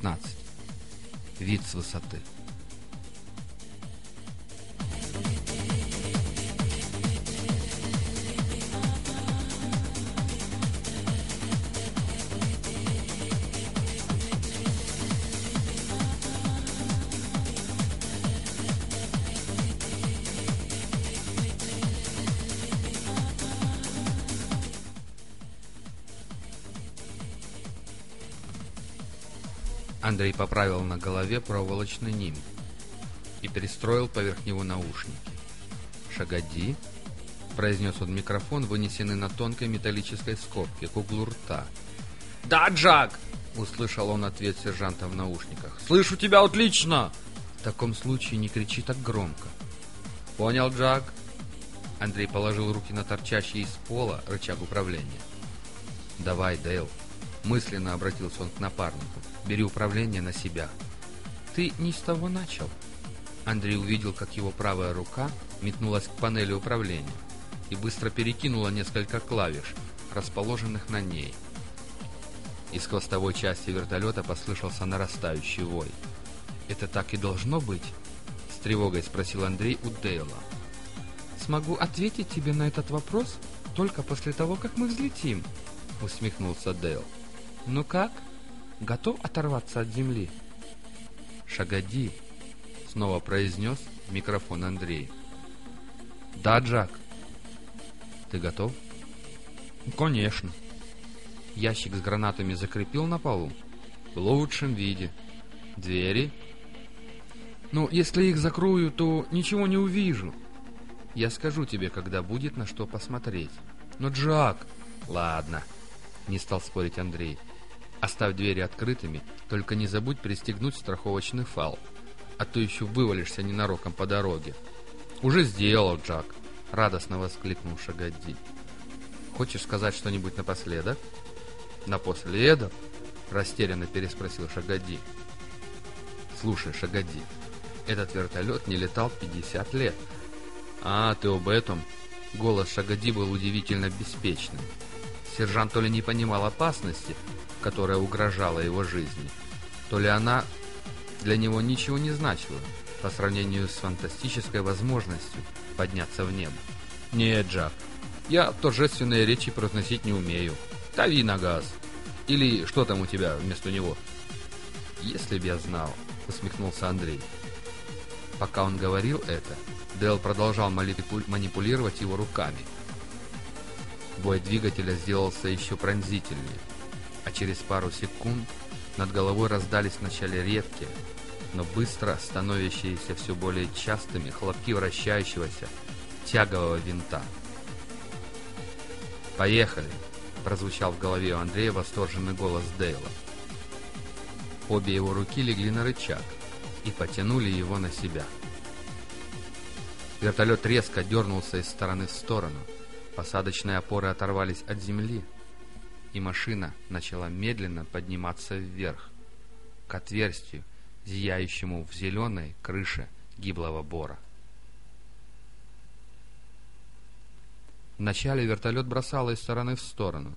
Глава 19. Вид с высоты. Андрей поправил на голове проволочный нимб и перестроил поверх него наушники. «Шагоди», — произнес он микрофон, вынесенный на тонкой металлической скобке к углу рта. «Да, Джак!» — услышал он ответ сержанта в наушниках. «Слышу тебя отлично!» «В таком случае не кричи так громко». «Понял, Джак?» Андрей положил руки на торчащий из пола рычаг управления. «Давай, Дейл», — мысленно обратился он к напарнику. «Бери управление на себя». «Ты не с того начал». Андрей увидел, как его правая рука метнулась к панели управления и быстро перекинула несколько клавиш, расположенных на ней. Из хвостовой части вертолета послышался нарастающий вой. «Это так и должно быть?» — с тревогой спросил Андрей у Дейла. «Смогу ответить тебе на этот вопрос только после того, как мы взлетим», — усмехнулся Дейл. «Ну как? Готов оторваться от земли?» «Шагоди», — снова произнес в микрофон Андрей. «Да, Джак». «Ты готов?» «Конечно». Ящик с гранатами закрепил на полу? В лучшем виде. Двери? Ну, если их закрою, то ничего не увижу. Я скажу тебе, когда будет на что посмотреть. Но, Джак... Ладно, не стал спорить Андрей. Оставь двери открытыми, только не забудь пристегнуть страховочный фал, а то еще вывалишься ненароком по дороге. Уже сделал, Джак, радостно воскликнул Шагадди. Хочешь сказать что-нибудь напоследок? Напоследок? Растерянно переспросил Шагадди. Слушай, Шагадди, этот вертолет не летал 50 лет. А, ты об этом? Голос Шагадди был удивительно беспечным. Сержант то ли не понимал опасности, которая угрожала его жизни, то ли она для него ничего не значила по сравнению с фантастической возможностью подняться в небо. «Нет, Джак, я торжественные речи произносить не умею. Дави на газ. Или что там у тебя вместо него?» «Если б я знал», — усмехнулся Андрей. Пока он говорил это, Дэл продолжал манипулировать его руками. Бой двигателя сделался еще пронзительнее, а через пару секунд над головой раздались вначале редкие, но быстро становящиеся все более частыми хлопки вращающегося тягового винта. «Поехали!» — прозвучал в голове у Андрея восторженный голос Дейла. Обе его руки легли на рычаг и потянули его на себя. Вертолет резко дернулся из стороны в сторону. Посадочные опоры оторвались от земли, и машина начала медленно подниматься вверх, к отверстию, зияющему в зеленой крыше гиблого бора. Вначале вертолет бросало из стороны в сторону,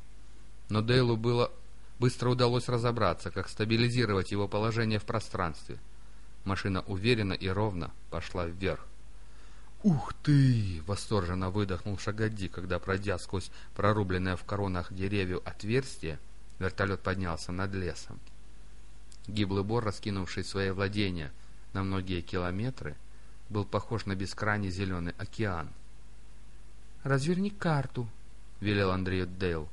но Дейлу было быстро удалось разобраться, как стабилизировать его положение в пространстве. Машина уверенно и ровно пошла вверх. «Ух ты!» — восторженно выдохнул Шагадди, когда, пройдя сквозь прорубленное в коронах деревьев отверстие, вертолет поднялся над лесом. Гиблый бор, раскинувший свои владения на многие километры, был похож на бескрайний зеленый океан. «Разверни карту», — велел Андрею Дейл.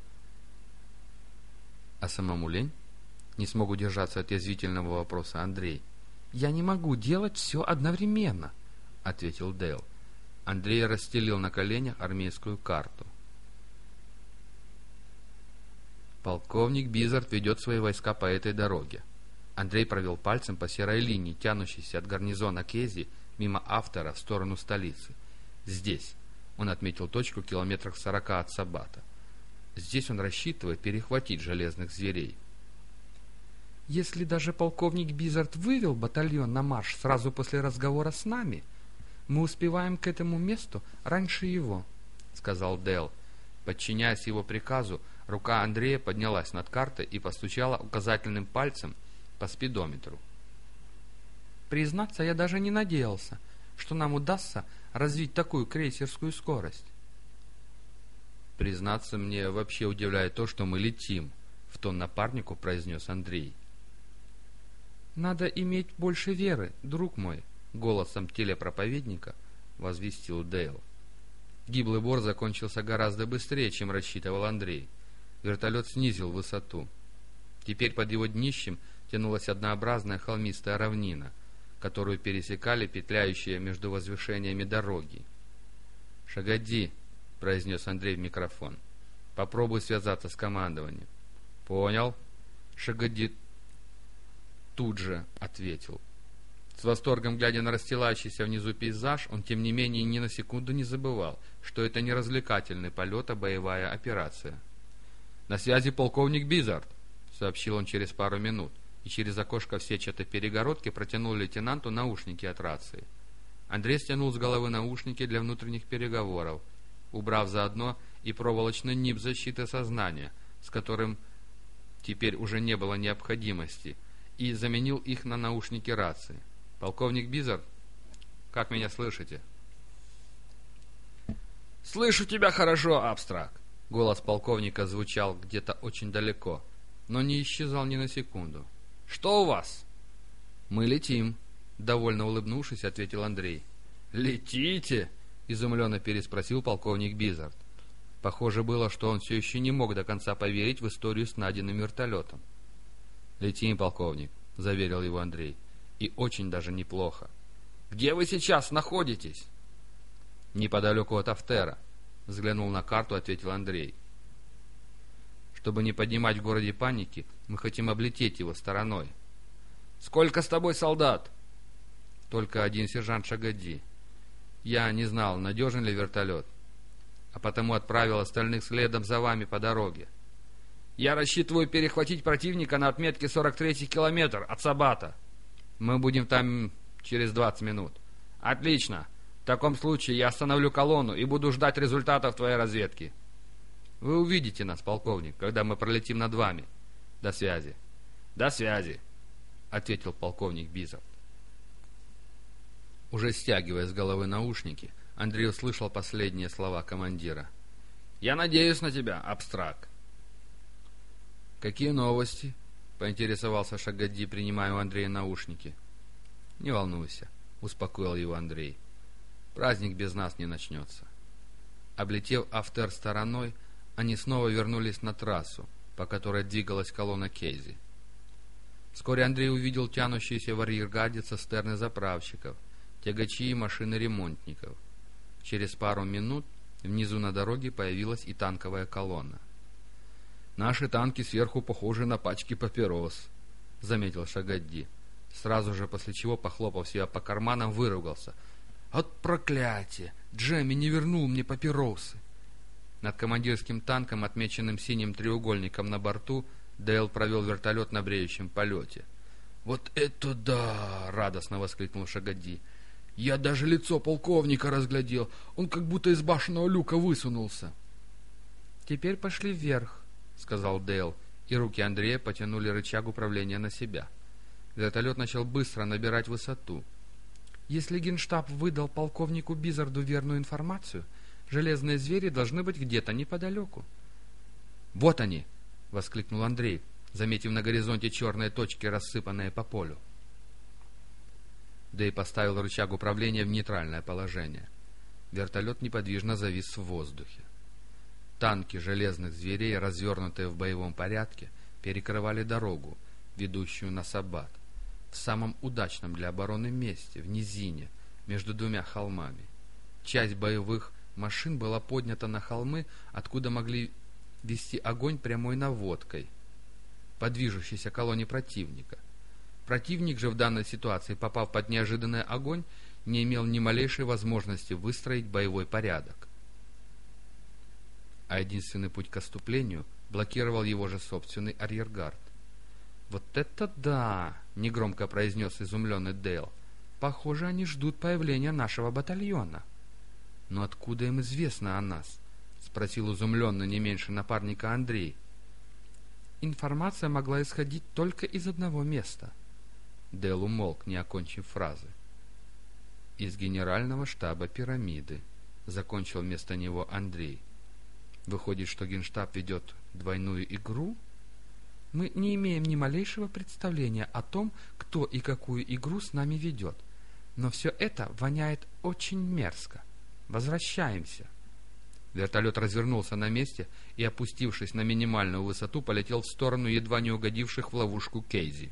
«А самому лень?» — не смог удержаться от язвительного вопроса Андрей. «Я не могу делать все одновременно», — ответил Дейл. Андрей расстелил на коленях армейскую карту. Полковник Бизард ведет свои войска по этой дороге. Андрей провел пальцем по серой линии, тянущейся от гарнизона Кези мимо автора в сторону столицы. Здесь. Он отметил точку в километрах сорока от Сабата. Здесь он рассчитывает перехватить железных зверей. Если даже полковник Бизард вывел батальон на марш сразу после разговора с нами, мы успеваем к этому месту раньше его, — сказал Дэл. Подчиняясь его приказу, рука Андрея поднялась над картой и постучала указательным пальцем по спидометру. Признаться, я даже не надеялся, что нам удастся развить такую крейсерскую скорость. Признаться, мне вообще удивляет то, что мы летим, в тон напарнику произнес Андрей. Надо иметь больше веры, друг мой, голосом телепроповедника возвестил Дейл. Гиблый бор закончился гораздо быстрее, чем рассчитывал Андрей. Вертолет снизил высоту. Теперь под его днищем тянулась однообразная холмистая равнина, которую пересекали петляющие между возвышениями дороги. «Шагоди!» — произнес Андрей в микрофон. «Попробуй связаться с командованием». «Понял?» Шагоди тут же ответил. С восторгом глядя на расстилающийся внизу пейзаж, он тем не менее ни на секунду не забывал, что это не развлекательный полет, а боевая операция. «На связи полковник Бизард», — сообщил он через пару минут и через окошко в сетчатой перегородке протянул лейтенанту наушники от рации. Андрей стянул с головы наушники для внутренних переговоров, убрав заодно и проволочный нип защиты сознания, с которым теперь уже не было необходимости, и заменил их на наушники рации. «Полковник Бизар, как меня слышите?» «Слышу тебя хорошо, Абстракт!» Голос полковника звучал где-то очень далеко, но не исчезал ни на секунду. Что у вас?» «Мы летим», — довольно улыбнувшись, ответил Андрей. «Летите?» — изумленно переспросил полковник Бизард. Похоже было, что он все еще не мог до конца поверить в историю с найденным вертолетом. «Летим, полковник», — заверил его Андрей. «И очень даже неплохо». «Где вы сейчас находитесь?» «Неподалеку от Афтера», — взглянул на карту, ответил Андрей. Чтобы не поднимать в городе паники, мы хотим облететь его стороной. Сколько с тобой солдат? Только один сержант Шагади. Я не знал, надежен ли вертолет, а потому отправил остальных следом за вами по дороге. Я рассчитываю перехватить противника на отметке 43-й километр от Сабата. Мы будем там через 20 минут. Отлично. В таком случае я остановлю колонну и буду ждать результатов твоей разведки. Вы увидите нас, полковник, когда мы пролетим над вами. До связи. До связи, ответил полковник Бизов. Уже стягивая с головы наушники, Андрей услышал последние слова командира. «Я надеюсь на тебя, абстракт». «Какие новости?» — поинтересовался Шагадди, принимая у Андрея наушники. «Не волнуйся», — успокоил его Андрей. «Праздник без нас не начнется». Облетев автор стороной, они снова вернулись на трассу, по которой двигалась колонна Кейзи. Вскоре Андрей увидел тянущиеся в арьергарде цистерны заправщиков, тягачи и машины ремонтников. Через пару минут внизу на дороге появилась и танковая колонна. «Наши танки сверху похожи на пачки папирос», — заметил Шагадди. Сразу же после чего, похлопав себя по карманам, выругался. «От проклятия! Джемми не вернул мне папиросы!» Над командирским танком, отмеченным синим треугольником на борту, Дейл провел вертолет на бреющем полете. «Вот это да!» — радостно воскликнул Шагоди. «Я даже лицо полковника разглядел. Он как будто из башенного люка высунулся». «Теперь пошли вверх», — сказал Дейл, и руки Андрея потянули рычаг управления на себя. Вертолет начал быстро набирать высоту. «Если генштаб выдал полковнику Бизарду верную информацию, — Железные звери должны быть где-то неподалеку. «Вот они!» — воскликнул Андрей, заметив на горизонте черные точки, рассыпанные по полю. Дэй поставил рычаг управления в нейтральное положение. Вертолет неподвижно завис в воздухе. Танки железных зверей, развернутые в боевом порядке, перекрывали дорогу, ведущую на Саббат, в самом удачном для обороны месте, в низине, между двумя холмами. Часть боевых машин была поднята на холмы, откуда могли вести огонь прямой наводкой по движущейся колонне противника. Противник же в данной ситуации, попав под неожиданный огонь, не имел ни малейшей возможности выстроить боевой порядок. А единственный путь к отступлению блокировал его же собственный арьергард. «Вот это да!» — негромко произнес изумленный Дейл. «Похоже, они ждут появления нашего батальона». «Но откуда им известно о нас?» — спросил изумленно не меньше напарника Андрей. информация могла исходить только из одного места. Дел умолк, не окончив фразы. Из генерального штаба пирамиды, закончил вместо него Андрей. Выходит, что генштаб ведет двойную игру? Мы не имеем ни малейшего представления о том, кто и какую игру с нами ведет. Но все это воняет очень мерзко. Возвращаемся. Вертолет развернулся на месте и, опустившись на минимальную высоту, полетел в сторону едва не угодивших в ловушку Кейзи.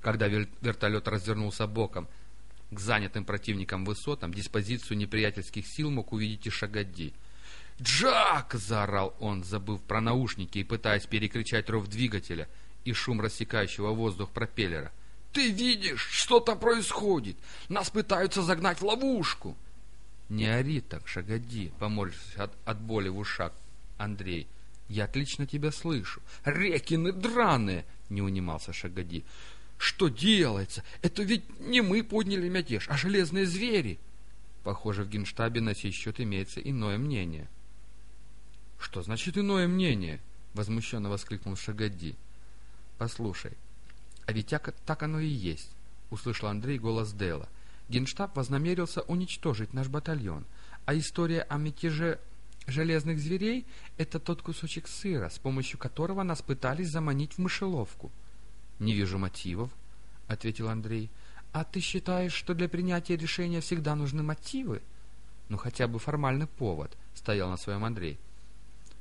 Когда вертолет развернулся боком к занятым противникам высотам, диспозицию неприятельских сил мог увидеть и Шагадди. «Джак!» — заорал он, забыв про наушники и пытаясь перекричать ров двигателя и шум рассекающего воздух пропеллера. «Ты видишь, что там происходит? Нас пытаются загнать в ловушку!» «Не ори так, Шагоди!» — поморщился от, от боли в ушах Андрей. «Я отлично тебя слышу!» «Рекины драные!» — не унимался Шагоди. «Что делается? Это ведь не мы подняли мятеж, а железные звери!» Похоже, в генштабе на сей счет имеется иное мнение. «Что значит иное мнение?» — возмущенно воскликнул Шагоди. «Послушай, а ведь так оно и есть!» — услышал Андрей голос Дела. Генштаб вознамерился уничтожить наш батальон, а история о мятеже железных зверей — это тот кусочек сыра, с помощью которого нас пытались заманить в мышеловку. — Не вижу мотивов, — ответил Андрей. — А ты считаешь, что для принятия решения всегда нужны мотивы? — Ну, хотя бы формальный повод, — стоял на своем Андрей.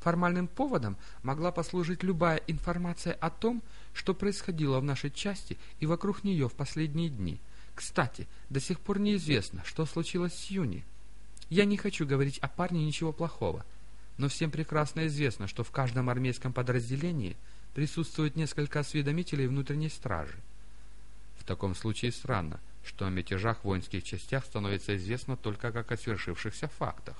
Формальным поводом могла послужить любая информация о том, что происходило в нашей части и вокруг нее в последние дни — кстати, до сих пор неизвестно, что случилось с Юни. Я не хочу говорить о парне ничего плохого, но всем прекрасно известно, что в каждом армейском подразделении присутствует несколько осведомителей внутренней стражи. В таком случае странно, что о мятежах в воинских частях становится известно только как о свершившихся фактах.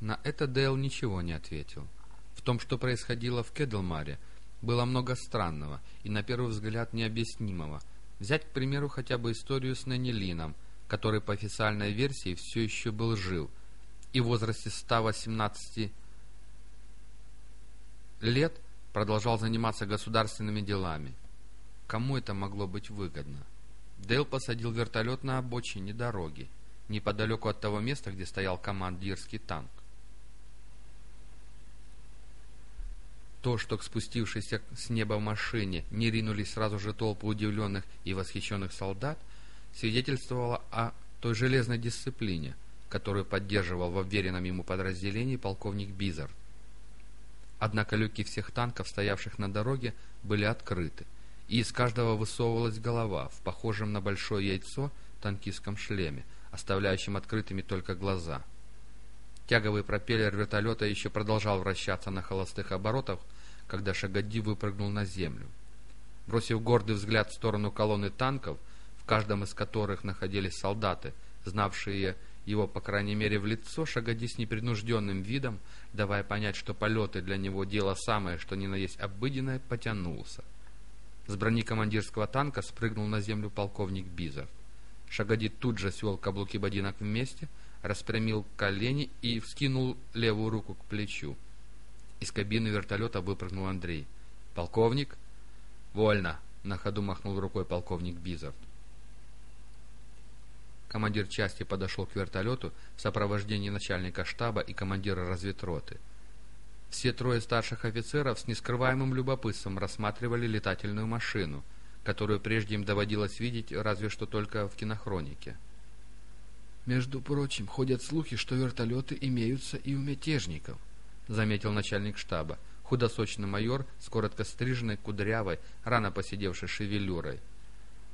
На это Дейл ничего не ответил. В том, что происходило в Кедлмаре, было много странного и, на первый взгляд, необъяснимого – Взять, к примеру, хотя бы историю с Нанилином, который по официальной версии все еще был жив и в возрасте 118 лет продолжал заниматься государственными делами. Кому это могло быть выгодно? Дейл посадил вертолет на обочине дороги, неподалеку от того места, где стоял командирский танк. То, что к спустившейся с неба машине не ринулись сразу же толпы удивленных и восхищенных солдат, свидетельствовало о той железной дисциплине, которую поддерживал в обверенном ему подразделении полковник Бизар. Однако люки всех танков, стоявших на дороге, были открыты, и из каждого высовывалась голова в похожем на большое яйцо танкистском шлеме, оставляющем открытыми только глаза — Тяговый пропеллер вертолета еще продолжал вращаться на холостых оборотах, когда Шагадди выпрыгнул на землю. Бросив гордый взгляд в сторону колонны танков, в каждом из которых находились солдаты, знавшие его, по крайней мере, в лицо, Шагадди с непринужденным видом, давая понять, что полеты для него дело самое, что ни на есть обыденное, потянулся. С брони командирского танка спрыгнул на землю полковник Бизов. Шагадди тут же свел каблуки ботинок вместе — распрямил колени и вскинул левую руку к плечу. Из кабины вертолета выпрыгнул Андрей. «Полковник?» «Вольно!» — на ходу махнул рукой полковник Бизов. Командир части подошел к вертолету в сопровождении начальника штаба и командира разведроты. Все трое старших офицеров с нескрываемым любопытством рассматривали летательную машину, которую прежде им доводилось видеть разве что только в кинохронике. «Между прочим, ходят слухи, что вертолеты имеются и у мятежников», — заметил начальник штаба, худосочный майор с коротко стриженной, кудрявой, рано посидевшей шевелюрой.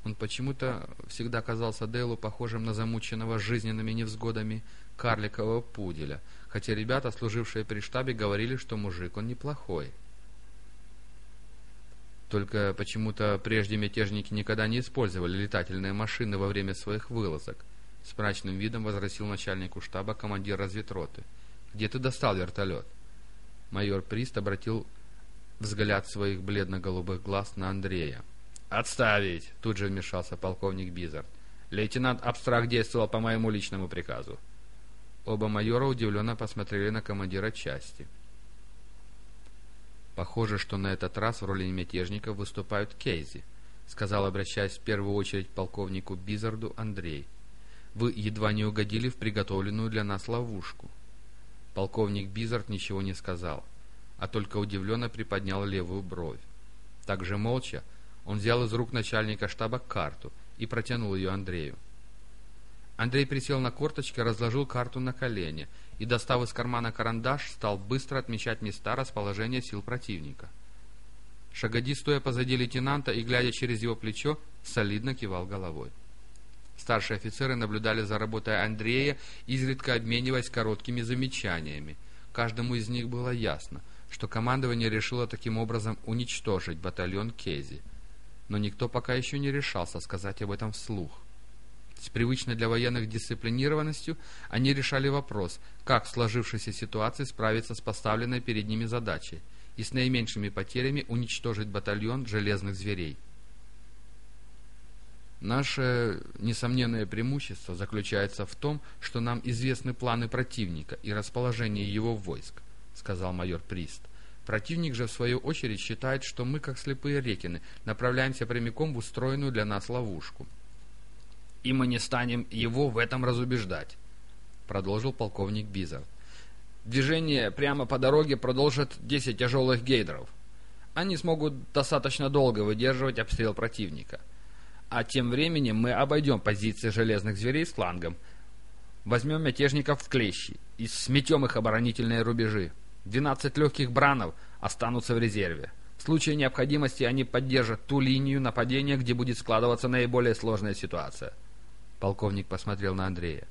Он почему-то всегда казался Дейлу похожим на замученного жизненными невзгодами карликового пуделя, хотя ребята, служившие при штабе, говорили, что мужик он неплохой. Только почему-то прежде мятежники никогда не использовали летательные машины во время своих вылазок — с мрачным видом возразил начальнику штаба командир разведроты. «Где ты достал вертолет?» Майор Прист обратил взгляд своих бледно-голубых глаз на Андрея. «Отставить!» — тут же вмешался полковник Бизард. «Лейтенант Абстракт действовал по моему личному приказу». Оба майора удивленно посмотрели на командира части. «Похоже, что на этот раз в роли мятежника выступают Кейзи», — сказал, обращаясь в первую очередь полковнику Бизарду Андрей. «Вы едва не угодили в приготовленную для нас ловушку». Полковник Бизард ничего не сказал, а только удивленно приподнял левую бровь. Также молча он взял из рук начальника штаба карту и протянул ее Андрею. Андрей присел на корточки, разложил карту на колени и, достав из кармана карандаш, стал быстро отмечать места расположения сил противника. Шагоди, стоя позади лейтенанта и глядя через его плечо, солидно кивал головой. Старшие офицеры наблюдали за работой Андрея, изредка обмениваясь короткими замечаниями. Каждому из них было ясно, что командование решило таким образом уничтожить батальон Кези. Но никто пока еще не решался сказать об этом вслух. С привычной для военных дисциплинированностью они решали вопрос, как в сложившейся ситуации справиться с поставленной перед ними задачей и с наименьшими потерями уничтожить батальон железных зверей. Наше несомненное преимущество заключается в том, что нам известны планы противника и расположение его войск, сказал майор Прист. Противник же, в свою очередь, считает, что мы, как слепые рекины, направляемся прямиком в устроенную для нас ловушку и мы не станем его в этом разубеждать», — продолжил полковник Бизер. «Движение прямо по дороге продолжит 10 тяжелых гейдров. Они смогут достаточно долго выдерживать обстрел противника. А тем временем мы обойдем позиции железных зверей с флангом, возьмем мятежников в клещи и сметем их оборонительные рубежи. 12 легких бранов останутся в резерве. В случае необходимости они поддержат ту линию нападения, где будет складываться наиболее сложная ситуация. Полковник посмотрел на Андрея.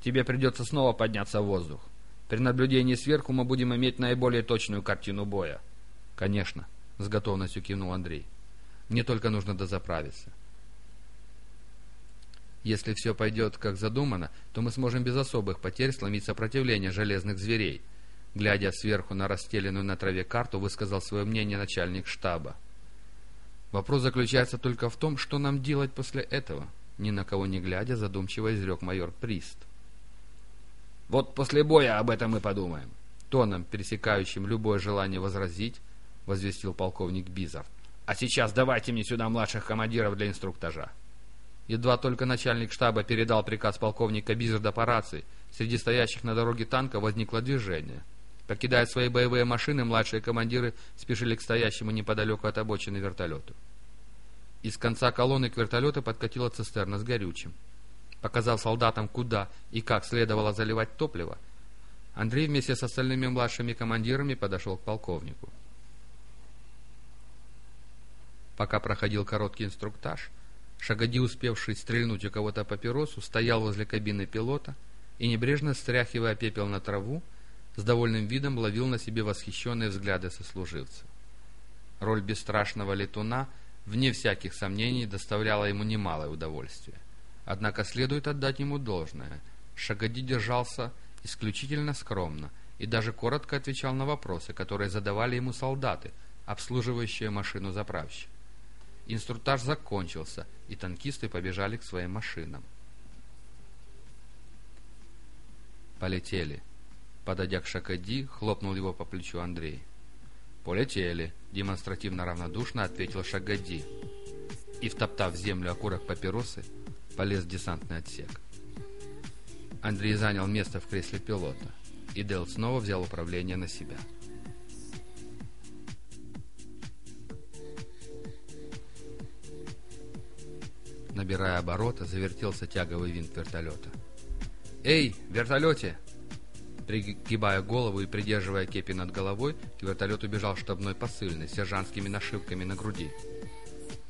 «Тебе придется снова подняться в воздух. При наблюдении сверху мы будем иметь наиболее точную картину боя». «Конечно», — с готовностью кивнул Андрей. «Мне только нужно дозаправиться». Если все пойдет как задумано, то мы сможем без особых потерь сломить сопротивление железных зверей. Глядя сверху на расстеленную на траве карту, высказал свое мнение начальник штаба. Вопрос заключается только в том, что нам делать после этого ни на кого не глядя, задумчиво изрек майор Прист. «Вот после боя об этом и подумаем», — тоном, пересекающим любое желание возразить, возвестил полковник Бизов. «А сейчас давайте мне сюда младших командиров для инструктажа». Едва только начальник штаба передал приказ полковника Бизарда по рации, среди стоящих на дороге танка возникло движение. Покидая свои боевые машины, младшие командиры спешили к стоящему неподалеку от обочины вертолету. Из конца колонны к вертолету подкатила цистерна с горючим. Показав солдатам, куда и как следовало заливать топливо, Андрей вместе с остальными младшими командирами подошел к полковнику. Пока проходил короткий инструктаж, Шагоди, успевший стрельнуть у кого-то папиросу, стоял возле кабины пилота и, небрежно стряхивая пепел на траву, с довольным видом ловил на себе восхищенные взгляды сослуживцев. Роль бесстрашного летуна – вне всяких сомнений, доставляло ему немалое удовольствие. Однако следует отдать ему должное. Шагоди держался исключительно скромно и даже коротко отвечал на вопросы, которые задавали ему солдаты, обслуживающие машину заправщика. Инструктаж закончился, и танкисты побежали к своим машинам. «Полетели». Подойдя к Шакади, хлопнул его по плечу Андрей. «Полетели», — демонстративно равнодушно ответил Шагади. И, втоптав землю окурок папиросы, полез в десантный отсек. Андрей занял место в кресле пилота, и Дел снова взял управление на себя. Набирая обороты, завертелся тяговый винт вертолета. «Эй, вертолете!» Пригибая голову и придерживая кепи над головой, к вертолету бежал штабной посыльный с сержантскими нашивками на груди.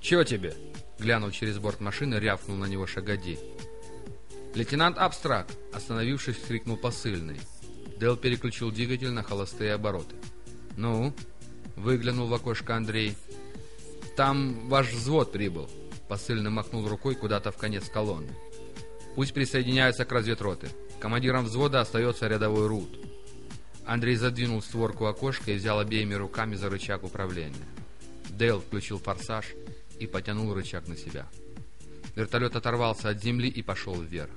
«Чего тебе?» Глянув через борт машины, рявкнул на него Шагади. «Лейтенант Абстракт!» Остановившись, крикнул посыльный. Дел переключил двигатель на холостые обороты. «Ну?» Выглянул в окошко Андрей. «Там ваш взвод прибыл!» Посыльный махнул рукой куда-то в конец колонны. «Пусть присоединяются к разведроты. Командиром взвода остается рядовой Рут. Андрей задвинул створку окошка и взял обеими руками за рычаг управления. Дейл включил форсаж и потянул рычаг на себя. Вертолет оторвался от земли и пошел вверх.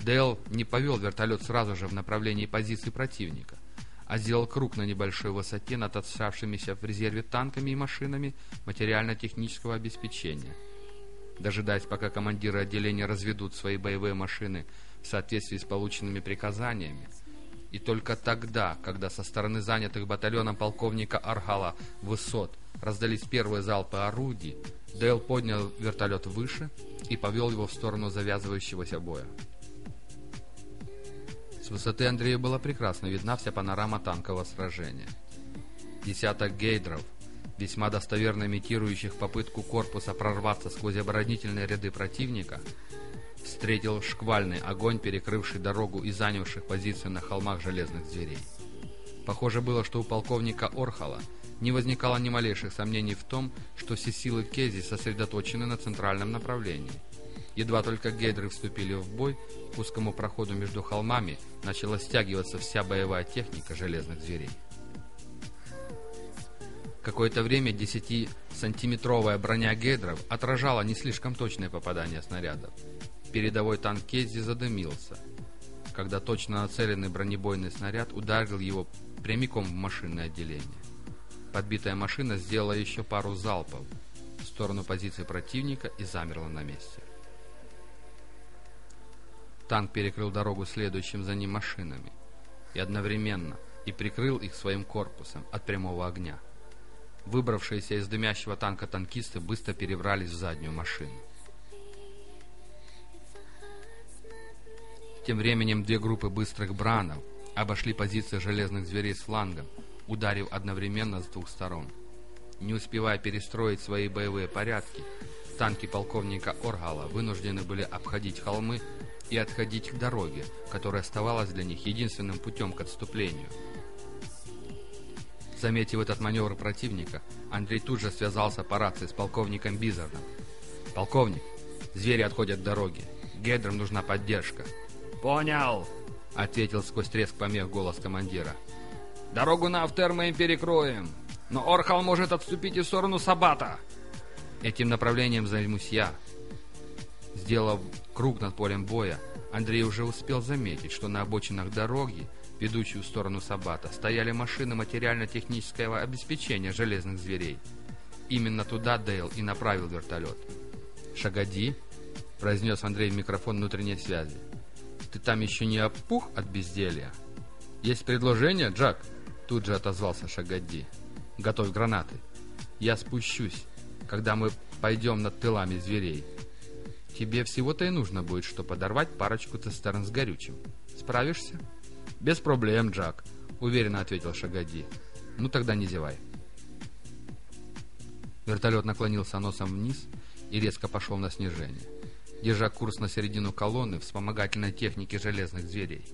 Дейл не повел вертолет сразу же в направлении позиции противника, а сделал круг на небольшой высоте над отставшимися в резерве танками и машинами материально-технического обеспечения. Дожидаясь, пока командиры отделения разведут свои боевые машины в соответствии с полученными приказаниями, и только тогда, когда со стороны занятых батальоном полковника Архала высот раздались первые залпы орудий, Дейл поднял вертолет выше и повел его в сторону завязывающегося боя. С высоты Андрея была прекрасно видна вся панорама танкового сражения. Десяток гейдров, весьма достоверно имитирующих попытку корпуса прорваться сквозь оборонительные ряды противника, встретил шквальный огонь, перекрывший дорогу и занявших позиции на холмах железных зверей. Похоже было, что у полковника Орхала не возникало ни малейших сомнений в том, что все силы Кези сосредоточены на центральном направлении. Едва только гейдры вступили в бой, к узкому проходу между холмами начала стягиваться вся боевая техника железных зверей. Какое-то время 10-сантиметровая броня гейдров отражала не слишком точное попадание снарядов. Передовой танк Кеззи задымился, когда точно нацеленный бронебойный снаряд ударил его прямиком в машинное отделение. Подбитая машина сделала еще пару залпов в сторону позиции противника и замерла на месте. Танк перекрыл дорогу следующим за ним машинами и одновременно и прикрыл их своим корпусом от прямого огня. Выбравшиеся из дымящего танка танкисты быстро перебрались в заднюю машину. Тем временем две группы быстрых бранов обошли позиции железных зверей с флангом, ударив одновременно с двух сторон. Не успевая перестроить свои боевые порядки, танки полковника Оргала вынуждены были обходить холмы и отходить к дороге, которая оставалась для них единственным путем к отступлению. Заметив этот маневр противника, Андрей тут же связался по рации с полковником Бизардом. «Полковник, звери отходят к дороге. Гедрам нужна поддержка. «Понял!» — ответил сквозь треск помех голос командира. «Дорогу на Автер мы им перекроем, но Орхал может отступить и в сторону Сабата!» «Этим направлением займусь я!» Сделав круг над полем боя, Андрей уже успел заметить, что на обочинах дороги, ведущей в сторону Сабата, стояли машины материально-технического обеспечения железных зверей. Именно туда Дейл и направил вертолет. «Шагоди!» — произнес Андрей в микрофон внутренней связи. Ты там еще не опух от безделья? Есть предложение, Джак? Тут же отозвался Шагадди. Готовь гранаты. Я спущусь, когда мы пойдем над тылами зверей. Тебе всего-то и нужно будет, что подорвать парочку цистерн с горючим. Справишься? Без проблем, Джак, уверенно ответил Шагадди. Ну тогда не зевай. Вертолет наклонился носом вниз и резко пошел на снижение держа курс на середину колонны вспомогательной техники железных зверей.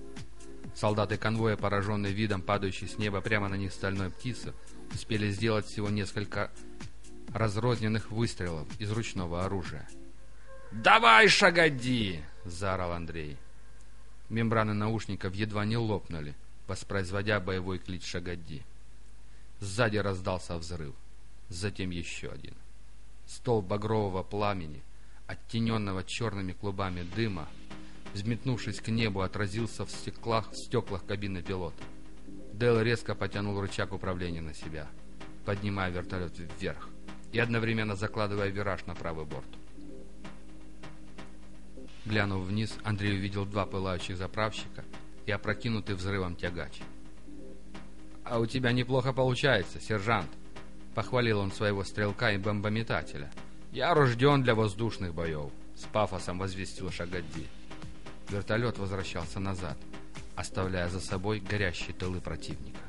Солдаты конвоя, пораженные видом падающей с неба прямо на них стальной птицы, успели сделать всего несколько разрозненных выстрелов из ручного оружия. «Давай, шагоди!» — заорал Андрей. Мембраны наушников едва не лопнули, воспроизводя боевой клич Шагадди. Сзади раздался взрыв, затем еще один. Столб багрового пламени — оттененного черными клубами дыма, взметнувшись к небу, отразился в стеклах, в стеклах кабины пилота. Дэл резко потянул рычаг управления на себя, поднимая вертолет вверх и одновременно закладывая вираж на правый борт. Глянув вниз, Андрей увидел два пылающих заправщика и опрокинутый взрывом тягач. «А у тебя неплохо получается, сержант!» — похвалил он своего стрелка и бомбометателя — «Я рожден для воздушных боев», — с пафосом возвестил Шагадди. Вертолет возвращался назад, оставляя за собой горящие тылы противника.